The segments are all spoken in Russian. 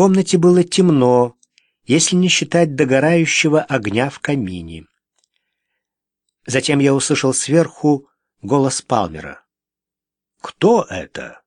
комнате было темно, если не считать догорающего огня в камине. Затем я услышал сверху голос Палмера. «Кто это?»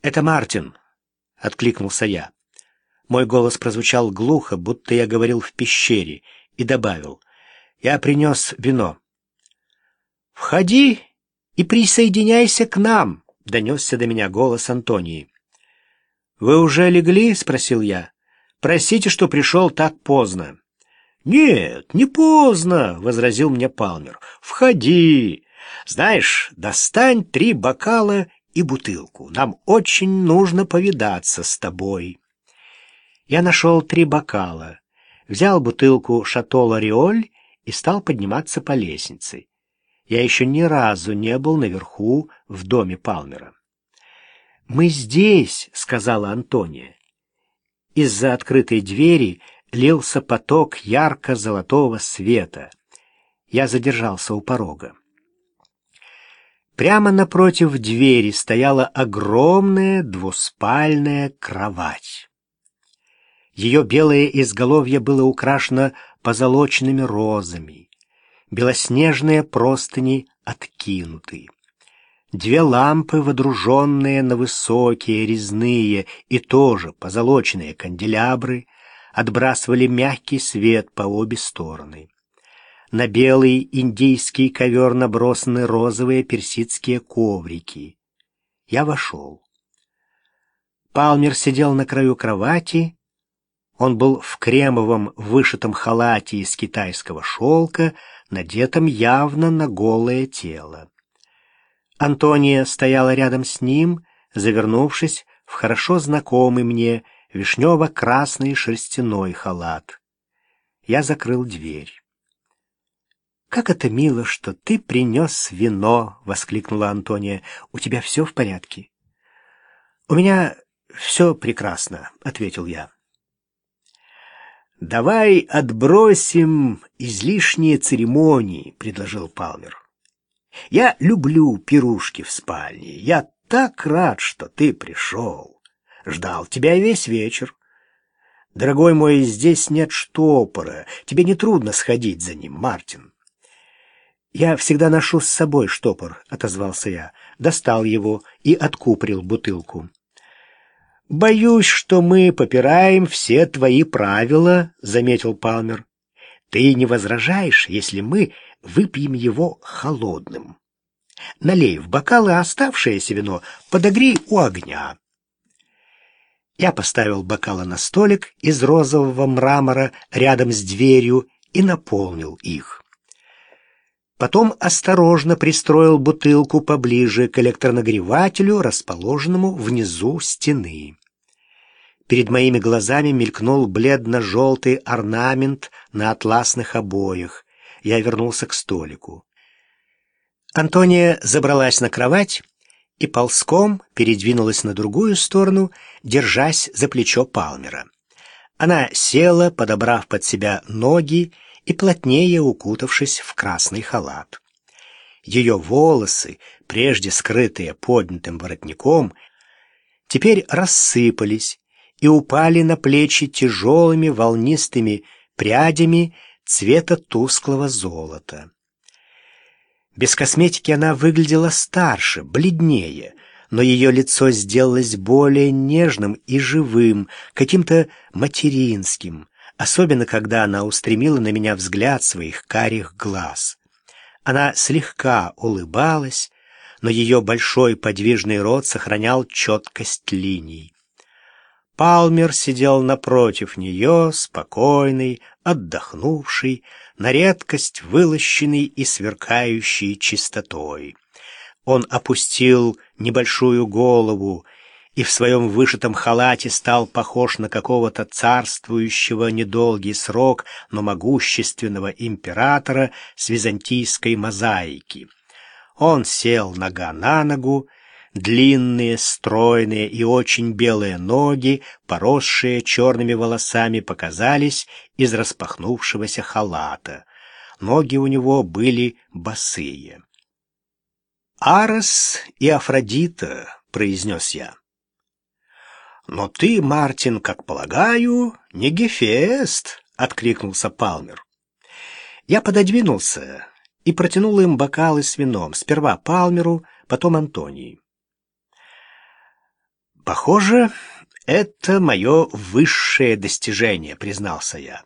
«Это Мартин», — откликнулся я. Мой голос прозвучал глухо, будто я говорил в пещере, и добавил. «Я принес вино». «Входи и присоединяйся к нам», — донесся до меня голос Антонии. «Вы уже легли?» — спросил я. Простите, что пришел так поздно». «Нет, не поздно», — возразил мне Палмер. «Входи. Знаешь, достань три бокала и бутылку. Нам очень нужно повидаться с тобой». Я нашел три бокала, взял бутылку «Шато Лариоль» и стал подниматься по лестнице. Я еще ни разу не был наверху в доме Палмера. «Мы здесь», — сказала Антония. Из-за открытой двери лился поток ярко-золотого света. Я задержался у порога. Прямо напротив двери стояла огромная двуспальная кровать. Ее белое изголовье было украшено позолоченными розами, белоснежные простыни откинуты. Две лампы, водруженные на высокие резные и тоже позолоченные канделябры, отбрасывали мягкий свет по обе стороны. На белый индийский ковер набросаны розовые персидские коврики. Я вошел. Палмер сидел на краю кровати. Он был в кремовом вышитом халате из китайского шелка, надетом явно на голое тело. Антония стояла рядом с ним, завернувшись в хорошо знакомый мне вишнево-красный шерстяной халат. Я закрыл дверь. «Как это мило, что ты принес вино!» — воскликнула Антония. «У тебя все в порядке?» «У меня все прекрасно», — ответил я. «Давай отбросим излишние церемонии», — предложил Палмер. Я люблю пирушки в спальне. Я так рад, что ты пришел. Ждал тебя весь вечер. Дорогой мой, здесь нет штопора. Тебе не трудно сходить за ним, Мартин. Я всегда ношу с собой штопор, отозвался я. Достал его и откуприл бутылку. Боюсь, что мы попираем все твои правила, заметил Палмер. Ты не возражаешь, если мы выпьем его холодным. Налей в бокалы оставшееся вино, подогрей у огня. Я поставил бокалы на столик из розового мрамора рядом с дверью и наполнил их. Потом осторожно пристроил бутылку поближе к электронагревателю, расположенному внизу стены. Перед моими глазами мелькнул бледно-желтый орнамент на атласных обоях я вернулся к столику. Антония забралась на кровать и ползком передвинулась на другую сторону, держась за плечо Палмера. Она села, подобрав под себя ноги и плотнее укутавшись в красный халат. Ее волосы, прежде скрытые поднятым воротником, теперь рассыпались и упали на плечи тяжелыми волнистыми прядями, цвета тусклого золота. Без косметики она выглядела старше, бледнее, но ее лицо сделалось более нежным и живым, каким-то материнским, особенно когда она устремила на меня взгляд своих карих глаз. Она слегка улыбалась, но ее большой подвижный рот сохранял четкость линий. Палмер сидел напротив нее, спокойный, отдохнувший, на редкость вылощенный и сверкающий чистотой. Он опустил небольшую голову и в своем вышитом халате стал похож на какого-то царствующего недолгий срок, но могущественного императора с византийской мозаики. Он сел нога на ногу, Длинные, стройные и очень белые ноги, поросшие черными волосами, показались из распахнувшегося халата. Ноги у него были босые. «Арес и Афродита», — произнес я. «Но ты, Мартин, как полагаю, не Гефест!» — откликнулся Палмер. Я пододвинулся и протянул им бокалы с вином, сперва Палмеру, потом Антонии. «Похоже, это мое высшее достижение», — признался я.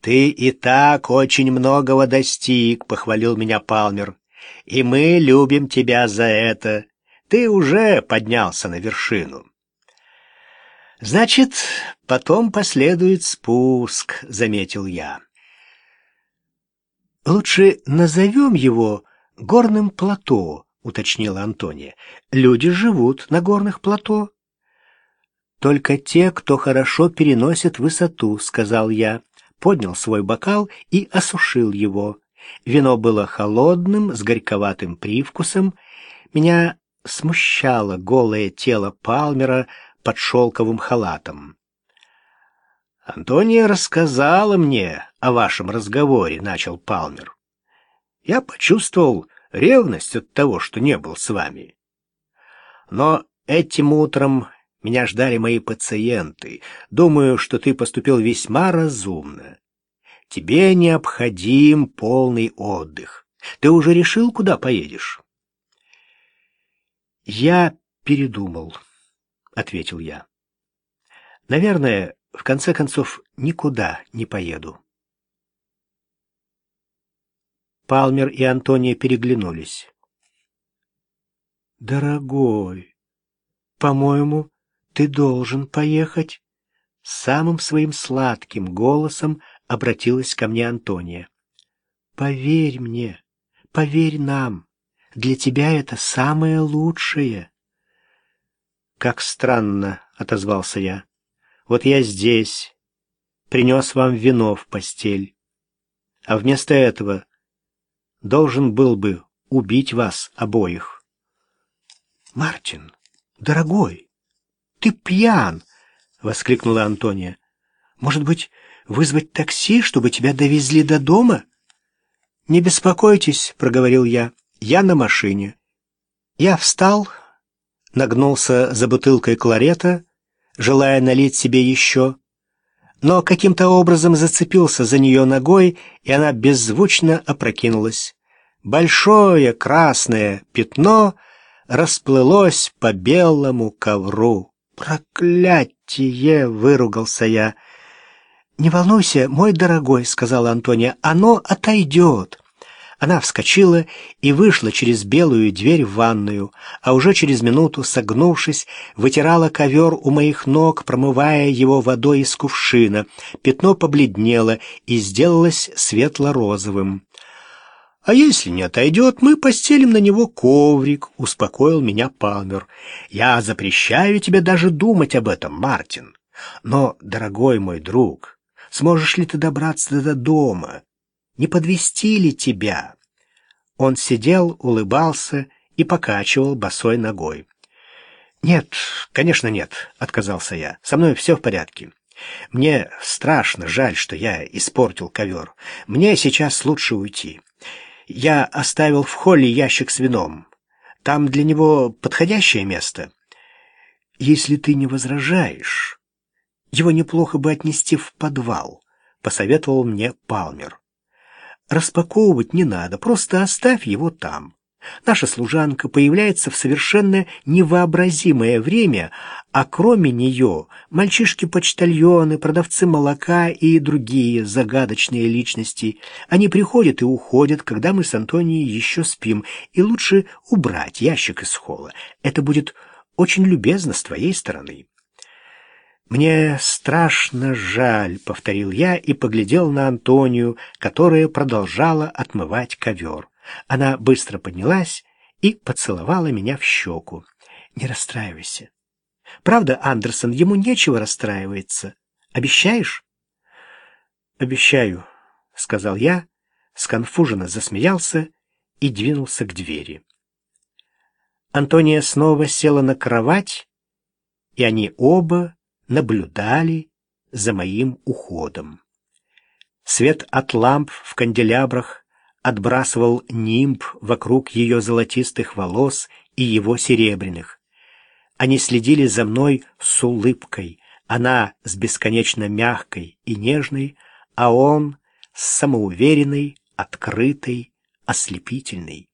«Ты и так очень многого достиг», — похвалил меня Палмер. «И мы любим тебя за это. Ты уже поднялся на вершину». «Значит, потом последует спуск», — заметил я. «Лучше назовем его горным плато», — уточнила Антония. «Люди живут на горных плато». «Только те, кто хорошо переносит высоту», — сказал я. Поднял свой бокал и осушил его. Вино было холодным, с горьковатым привкусом. Меня смущало голое тело Палмера под шелковым халатом. «Антония рассказала мне о вашем разговоре», — начал Палмер. «Я почувствовал ревность от того, что не был с вами. Но этим утром меня ждали мои пациенты. Думаю, что ты поступил весьма разумно. Тебе необходим полный отдых. Ты уже решил, куда поедешь?» «Я передумал», — ответил я. «Наверное, в конце концов, никуда не поеду». Палмер и Антония переглянулись. «Дорогой, по-моему, ты должен поехать?» Самым своим сладким голосом обратилась ко мне Антония. «Поверь мне, поверь нам, для тебя это самое лучшее». «Как странно», — отозвался я. «Вот я здесь, принес вам вино в постель, а вместо этого должен был бы убить вас обоих». «Мартин, дорогой, ты пьян!» — воскликнула Антония. «Может быть, вызвать такси, чтобы тебя довезли до дома?» «Не беспокойтесь», — проговорил я, — «я на машине». Я встал, нагнулся за бутылкой кларета, желая налить себе еще, но каким-то образом зацепился за нее ногой, и она беззвучно опрокинулась. Большое красное пятно расплылось по белому ковру. «Проклятие!» — выругался я. «Не волнуйся, мой дорогой», — сказала Антония, — «оно отойдет». Она вскочила и вышла через белую дверь в ванную, а уже через минуту, согнувшись, вытирала ковер у моих ног, промывая его водой из кувшина. Пятно побледнело и сделалось светло-розовым. «А если не отойдет, мы постелим на него коврик», — успокоил меня Палмер. «Я запрещаю тебе даже думать об этом, Мартин. Но, дорогой мой друг, сможешь ли ты добраться до дома? Не подвести ли тебя?» Он сидел, улыбался и покачивал босой ногой. «Нет, конечно нет», — отказался я. «Со мной все в порядке. Мне страшно жаль, что я испортил ковер. Мне сейчас лучше уйти. Я оставил в холле ящик с вином. Там для него подходящее место. Если ты не возражаешь, его неплохо бы отнести в подвал, — посоветовал мне Палмер. Распаковывать не надо, просто оставь его там. Наша служанка появляется в совершенно невообразимое время, а кроме нее мальчишки-почтальоны, продавцы молока и другие загадочные личности. Они приходят и уходят, когда мы с Антонией еще спим, и лучше убрать ящик из холла. Это будет очень любезно с твоей стороны. «Мне страшно жаль», — повторил я и поглядел на Антонию, которая продолжала отмывать ковер. Она быстро поднялась и поцеловала меня в щеку. «Не расстраивайся. Правда, Андерсон, ему нечего расстраиваться. Обещаешь?» «Обещаю», — сказал я, сконфуженно засмеялся и двинулся к двери. Антония снова села на кровать, и они оба наблюдали за моим уходом. Свет от ламп в канделябрах отбрасывал нимб вокруг ее золотистых волос и его серебряных. Они следили за мной с улыбкой, она с бесконечно мягкой и нежной, а он с самоуверенной, открытой, ослепительной.